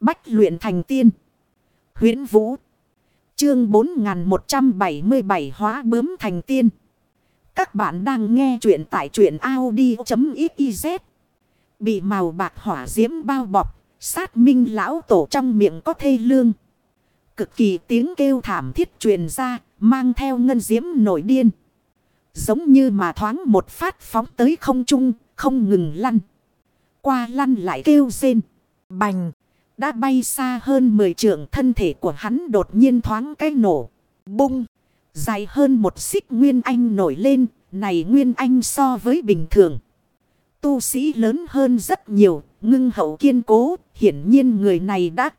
Bách luyện thành tiên. huyễn Vũ. Chương 4177 hóa bướm thành tiên. Các bạn đang nghe truyện tại truyện Audi.xyz. Bị màu bạc hỏa diễm bao bọc. Sát minh lão tổ trong miệng có thê lương. Cực kỳ tiếng kêu thảm thiết truyền ra. Mang theo ngân diễm nổi điên. Giống như mà thoáng một phát phóng tới không trung. Không ngừng lăn. Qua lăn lại kêu rên. Bành. Đã bay xa hơn 10 trượng, thân thể của hắn đột nhiên thoáng cái nổ. Bung. Dài hơn một xích Nguyên Anh nổi lên. Này Nguyên Anh so với bình thường. Tu sĩ lớn hơn rất nhiều. Ngưng hậu kiên cố. Hiển nhiên người này đã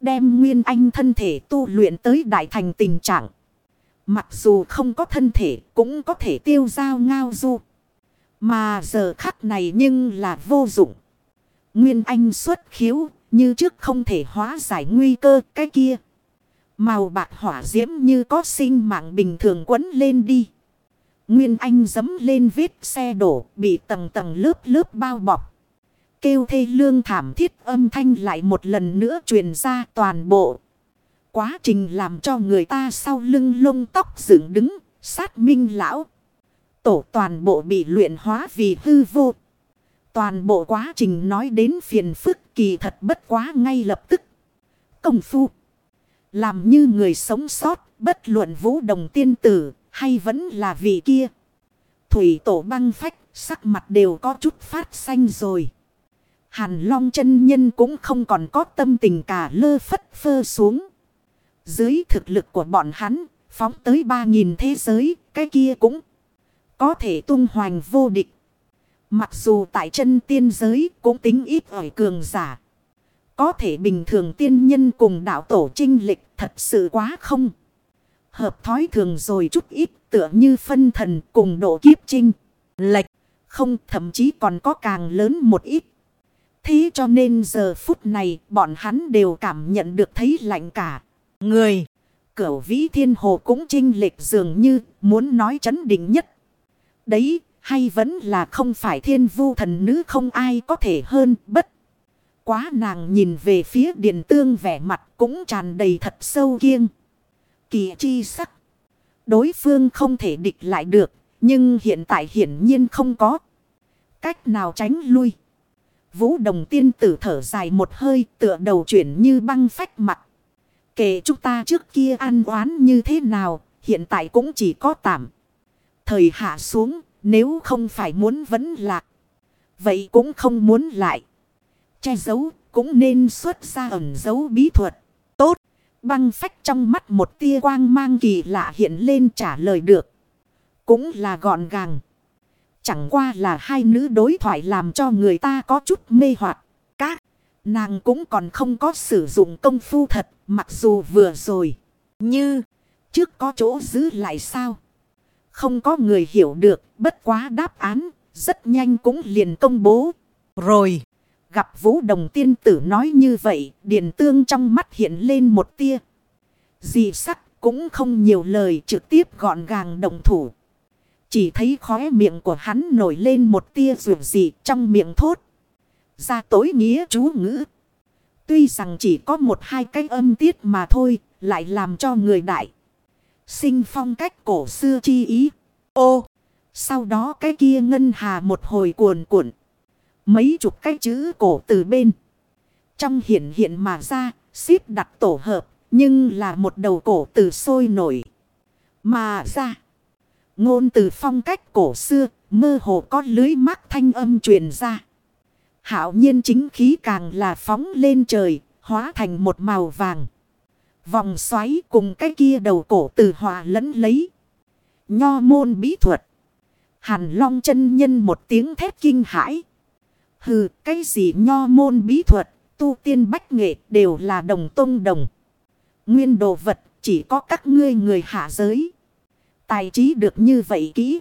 đem Nguyên Anh thân thể tu luyện tới đại thành tình trạng. Mặc dù không có thân thể, cũng có thể tiêu giao ngao du. Mà giờ khắc này nhưng là vô dụng. Nguyên Anh xuất khiếu như trước không thể hóa giải nguy cơ cái kia. Màu bạc hỏa diễm như có sinh mạng bình thường quấn lên đi. Nguyên Anh dấm lên vết xe đổ bị tầng tầng lớp lớp bao bọc. Kêu thê lương thảm thiết âm thanh lại một lần nữa truyền ra toàn bộ. Quá trình làm cho người ta sau lưng lông tóc dựng đứng, sát minh lão. Tổ toàn bộ bị luyện hóa vì hư vô. Toàn bộ quá trình nói đến phiền phức kỳ thật bất quá ngay lập tức. Công phu. Làm như người sống sót, bất luận vũ đồng tiên tử, hay vẫn là vị kia. Thủy tổ băng phách, sắc mặt đều có chút phát xanh rồi. Hàn long chân nhân cũng không còn có tâm tình cả lơ phất phơ xuống. Dưới thực lực của bọn hắn, phóng tới ba nghìn thế giới, cái kia cũng có thể tung hoành vô địch. Mặc dù tại chân tiên giới cũng tính ít ỏi cường giả. Có thể bình thường tiên nhân cùng đạo tổ trinh lịch thật sự quá không. Hợp thói thường rồi chút ít tựa như phân thần cùng độ kiếp trinh. Lệch không thậm chí còn có càng lớn một ít. Thế cho nên giờ phút này bọn hắn đều cảm nhận được thấy lạnh cả. Người, cửu vĩ thiên hồ cũng trinh lệch dường như muốn nói chấn định nhất. Đấy, hay vẫn là không phải thiên vu thần nữ không ai có thể hơn bất. Quá nàng nhìn về phía điện tương vẻ mặt cũng tràn đầy thật sâu kiêng. Kỳ chi sắc. Đối phương không thể địch lại được. Nhưng hiện tại hiển nhiên không có. Cách nào tránh lui. Vũ đồng tiên tử thở dài một hơi tựa đầu chuyển như băng phách mặt. Kể chúng ta trước kia ăn oán như thế nào. Hiện tại cũng chỉ có tạm. Thời hạ xuống nếu không phải muốn vấn lạc. Vậy cũng không muốn lại. Che giấu cũng nên xuất ra ẩn giấu bí thuật. Tốt. Băng phách trong mắt một tia quang mang kỳ lạ hiện lên trả lời được. Cũng là gọn gàng. Chẳng qua là hai nữ đối thoại làm cho người ta có chút mê hoặc Các nàng cũng còn không có sử dụng công phu thật, mặc dù vừa rồi. Như, trước có chỗ giữ lại sao. Không có người hiểu được, bất quá đáp án, rất nhanh cũng liền công bố. Rồi, gặp vũ đồng tiên tử nói như vậy, điền tương trong mắt hiện lên một tia. Dị sắc cũng không nhiều lời trực tiếp gọn gàng đồng thủ. Chỉ thấy khóe miệng của hắn nổi lên một tia rượu dị trong miệng thốt. Ra tối nghĩa chú ngữ. Tuy rằng chỉ có một hai cái âm tiết mà thôi, lại làm cho người đại sinh phong cách cổ xưa chi ý. Ô! Sau đó cái kia ngân hà một hồi cuồn cuộn. Mấy chục cái chữ cổ từ bên. Trong hiện hiện mà ra, xếp đặt tổ hợp, nhưng là một đầu cổ từ sôi nổi. Mà ra. Ngôn từ phong cách cổ xưa, mơ hồ có lưới mắt thanh âm truyền ra. Hảo nhiên chính khí càng là phóng lên trời, hóa thành một màu vàng. Vòng xoáy cùng cái kia đầu cổ từ hòa lẫn lấy. Nho môn bí thuật. Hàn long chân nhân một tiếng thét kinh hãi. Hừ, cái gì nho môn bí thuật, tu tiên bách nghệ đều là đồng tông đồng. Nguyên đồ vật chỉ có các ngươi người hạ giới. Tài trí được như vậy kỹ.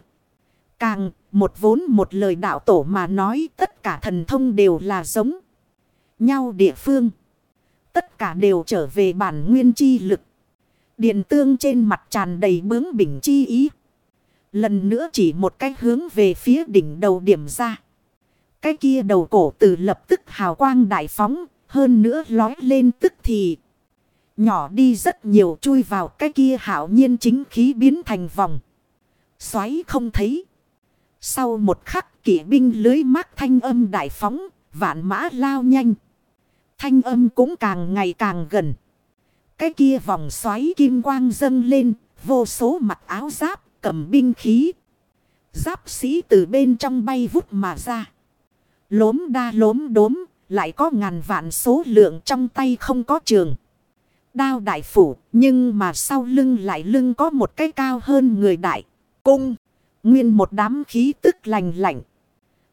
Càng một vốn một lời đạo tổ mà nói tất cả thần thông đều là giống nhau địa phương. Tất cả đều trở về bản nguyên chi lực. Điện tương trên mặt tràn đầy bướng bỉnh chi ý. Lần nữa chỉ một cái hướng về phía đỉnh đầu điểm ra. Cái kia đầu cổ từ lập tức hào quang đại phóng, Hơn nữa lói lên tức thì. Nhỏ đi rất nhiều chui vào cái kia hảo nhiên chính khí biến thành vòng. Xoáy không thấy. Sau một khắc kỵ binh lưới mát thanh âm đại phóng, vạn mã lao nhanh. Thanh âm cũng càng ngày càng gần. Cái kia vòng xoáy kim quang dâng lên, vô số mặc áo giáp, cầm binh khí. Giáp sĩ từ bên trong bay vút mà ra. Lốm đa lốm đốm, lại có ngàn vạn số lượng trong tay không có trường. Đao đại phủ, nhưng mà sau lưng lại lưng có một cái cao hơn người đại. Cung, nguyên một đám khí tức lành lạnh.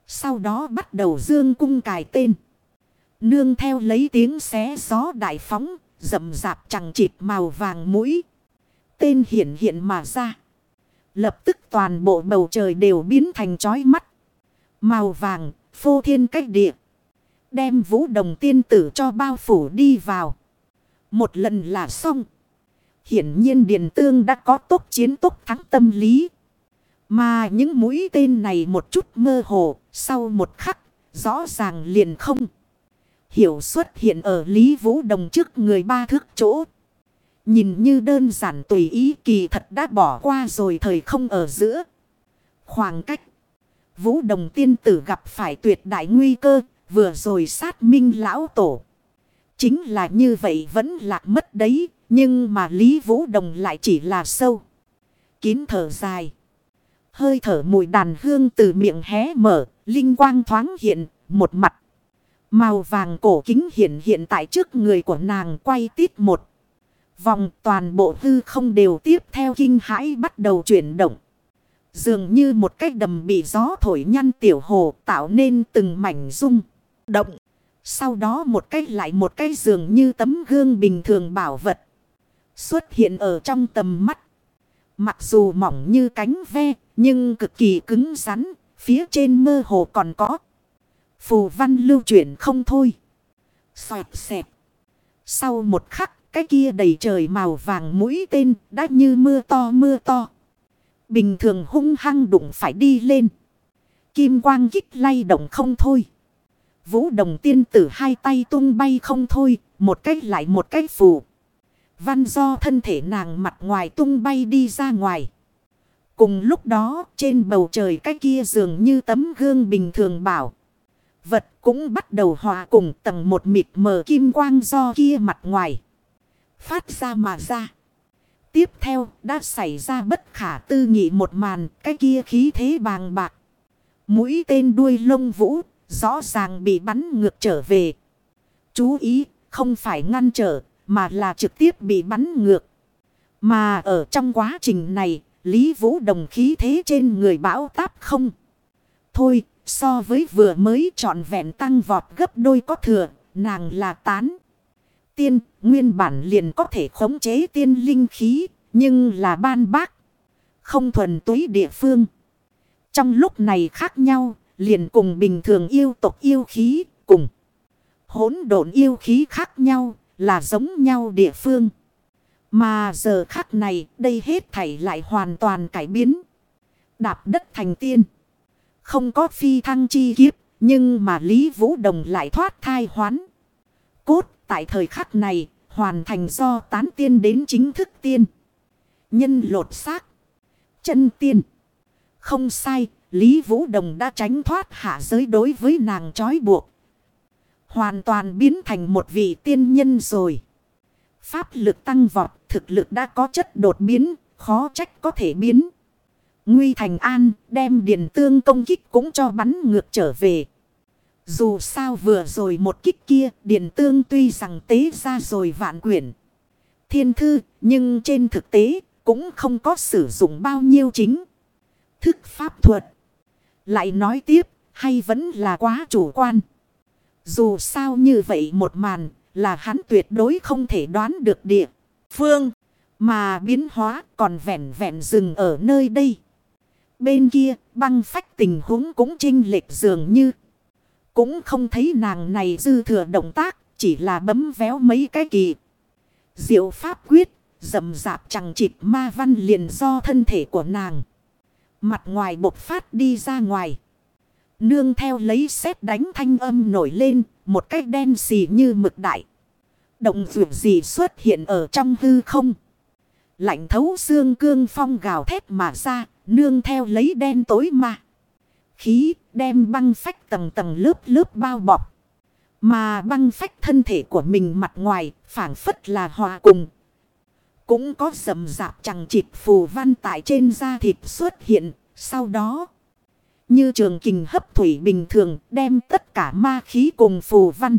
Sau đó bắt đầu dương cung cài tên. Nương theo lấy tiếng xé gió đại phóng, rậm rạp chẳng chịt màu vàng mũi. Tên hiện hiện mà ra. Lập tức toàn bộ bầu trời đều biến thành chói mắt. Màu vàng, phô thiên cách địa. Đem vũ đồng tiên tử cho bao phủ đi vào. Một lần là xong. Hiển nhiên Điền Tương đã có tốt chiến tốt thắng tâm lý. Mà những mũi tên này một chút mơ hồ, sau một khắc, rõ ràng liền không. Hiểu xuất hiện ở Lý Vũ Đồng trước người ba thước chỗ. Nhìn như đơn giản tùy ý kỳ thật đã bỏ qua rồi thời không ở giữa. Khoảng cách. Vũ Đồng tiên tử gặp phải tuyệt đại nguy cơ, vừa rồi sát minh lão tổ. Chính là như vậy vẫn lạc mất đấy, nhưng mà Lý Vũ Đồng lại chỉ là sâu. Kín thở dài. Hơi thở mùi đàn hương từ miệng hé mở, linh quang thoáng hiện, một mặt. Màu vàng cổ kính hiện hiện tại trước người của nàng quay tít một. Vòng toàn bộ hư không đều tiếp theo kinh hãi bắt đầu chuyển động. Dường như một cái đầm bị gió thổi nhăn tiểu hồ tạo nên từng mảnh rung, động. Sau đó một cái lại một cái dường như tấm gương bình thường bảo vật. Xuất hiện ở trong tầm mắt. Mặc dù mỏng như cánh ve, nhưng cực kỳ cứng rắn, phía trên mơ hồ còn có. Phù văn lưu chuyển không thôi. Xoẹt xẹp. Sau một khắc, cái kia đầy trời màu vàng mũi tên đã như mưa to mưa to. Bình thường hung hăng đụng phải đi lên. Kim quang kích lay động không thôi. Vũ đồng tiên tử hai tay tung bay không thôi. Một cách lại một cách phù. Văn do thân thể nàng mặt ngoài tung bay đi ra ngoài. Cùng lúc đó trên bầu trời cái kia dường như tấm gương bình thường bảo. Vật cũng bắt đầu hòa cùng tầng một mịt mờ kim quang do kia mặt ngoài. Phát ra mà ra. Tiếp theo đã xảy ra bất khả tư nghị một màn, cái kia khí thế bàng bạc. Mũi tên đuôi lông vũ, rõ ràng bị bắn ngược trở về. Chú ý, không phải ngăn trở, mà là trực tiếp bị bắn ngược. Mà ở trong quá trình này, Lý Vũ Đồng khí thế trên người bão táp không. Thôi so với vừa mới trọn vẹn tăng vọt gấp đôi có thừa nàng là tán tiên, nguyên bản liền có thể khống chế tiên linh khí, nhưng là ban bác. Không thuần túy địa phương. Trong lúc này khác nhau, liền cùng bình thường yêu tộc yêu khí, cùng hỗn độn yêu khí khác nhau, là giống nhau địa phương. Mà giờ khắc này, đây hết thảy lại hoàn toàn cải biến. Đạp đất thành tiên. Không có phi thăng chi kiếp, nhưng mà Lý Vũ Đồng lại thoát thai hoán. Cốt Tại thời khắc này, hoàn thành do tán tiên đến chính thức tiên. Nhân lột xác. Chân tiên. Không sai, Lý Vũ Đồng đã tránh thoát hạ giới đối với nàng trói buộc. Hoàn toàn biến thành một vị tiên nhân rồi. Pháp lực tăng vọt, thực lực đã có chất đột biến, khó trách có thể biến. Nguy thành an, đem điền tương công kích cũng cho bắn ngược trở về. Dù sao vừa rồi một kích kia điện tương tuy rằng tế ra rồi vạn quyển. Thiên thư nhưng trên thực tế cũng không có sử dụng bao nhiêu chính. Thức pháp thuật. Lại nói tiếp hay vẫn là quá chủ quan. Dù sao như vậy một màn là hắn tuyệt đối không thể đoán được địa. Phương mà biến hóa còn vẹn vẹn dừng ở nơi đây. Bên kia băng phách tình huống cũng trinh lệch dường như. Cũng không thấy nàng này dư thừa động tác, chỉ là bấm véo mấy cái kỳ. Diệu pháp quyết, dầm dạp chẳng chịp ma văn liền do thân thể của nàng. Mặt ngoài bột phát đi ra ngoài. Nương theo lấy xét đánh thanh âm nổi lên, một cái đen xì như mực đại. Động vượt gì xuất hiện ở trong hư không. Lạnh thấu xương cương phong gào thét mà ra, nương theo lấy đen tối mà. Khí đem băng phách tầng tầng lớp lớp bao bọc. Mà băng phách thân thể của mình mặt ngoài phản phất là hòa cùng. Cũng có sầm dạp chẳng chịt phù văn tại trên da thịt xuất hiện. Sau đó, như trường kình hấp thủy bình thường đem tất cả ma khí cùng phù văn.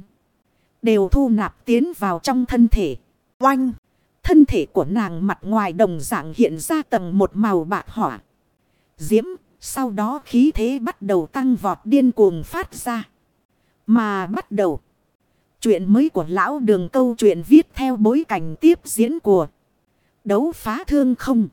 Đều thu nạp tiến vào trong thân thể. Oanh! Thân thể của nàng mặt ngoài đồng dạng hiện ra tầng một màu bạc hỏa. Diễm, sau đó khí thế bắt đầu tăng vọt điên cuồng phát ra. Mà bắt đầu. Chuyện mới của lão đường câu chuyện viết theo bối cảnh tiếp diễn của đấu phá thương không.